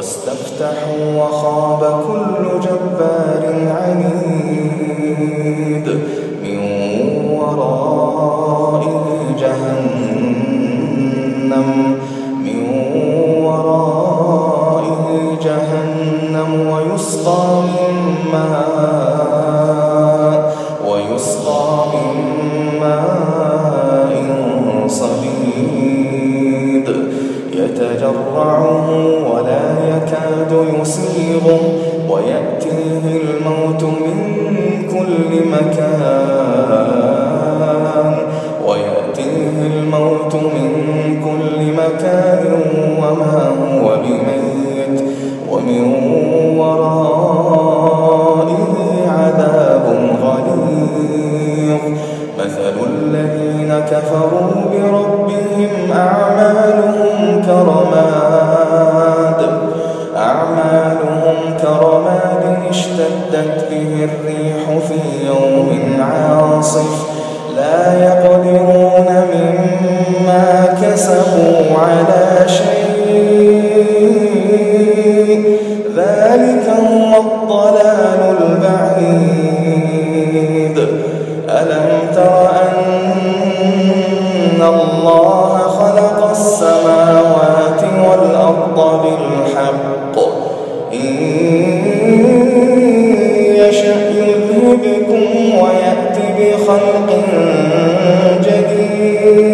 واستفتحوا وخاب كل جبار عنيد من ورائه جهنم من ورائه جهنم ويسقى من من كل مكان ويأتيه الموت من كل مكان وما هو بميت ومن عاصف لا يقدرون مما كسبوا على شيء. ذلك هو الضلال البعيد. ألم تر أن الله خلق السماوات والأرض بالحق؟ بخلق جديد.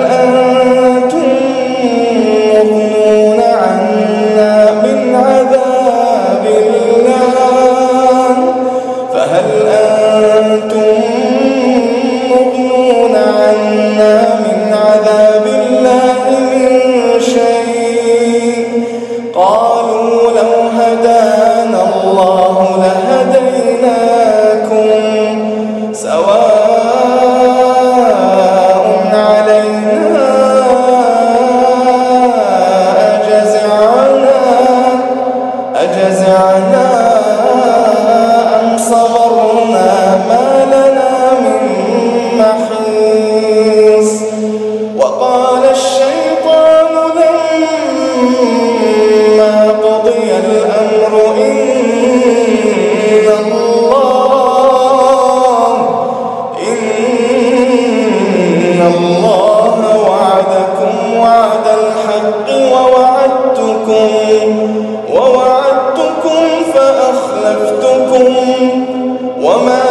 فهل ووعدتكم فأخلفتكم وما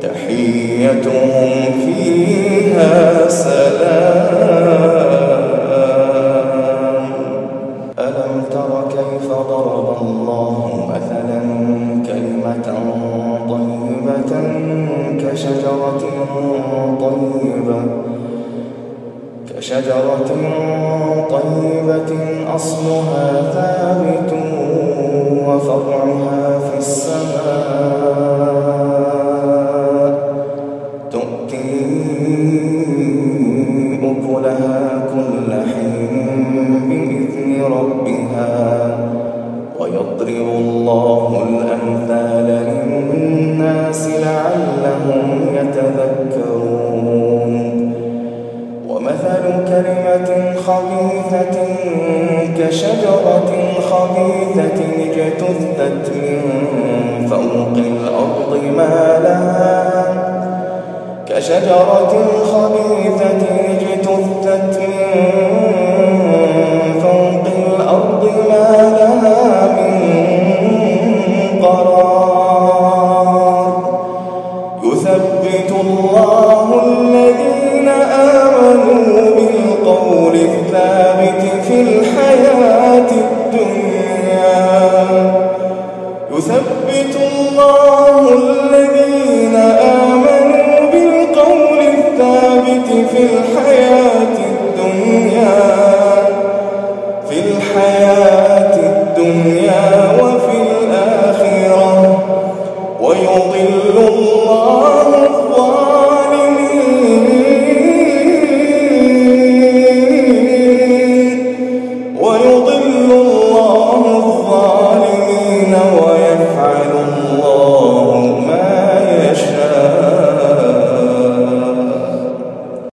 تحيتهم فيها سلام. ضرب الله مثلا كلمة طيبة كشجرة طيبة كشجرة طيبة أصلها ثابت وفرعها لعلهم يتذكرون. ومثل كلمة خبيثة كشجرة خبيثة اجتثت من فوق الأرض ما لها كشجرة خبيثة اجتثت من فوق الأرض ما لها من الثابت في الحياة الدنيا.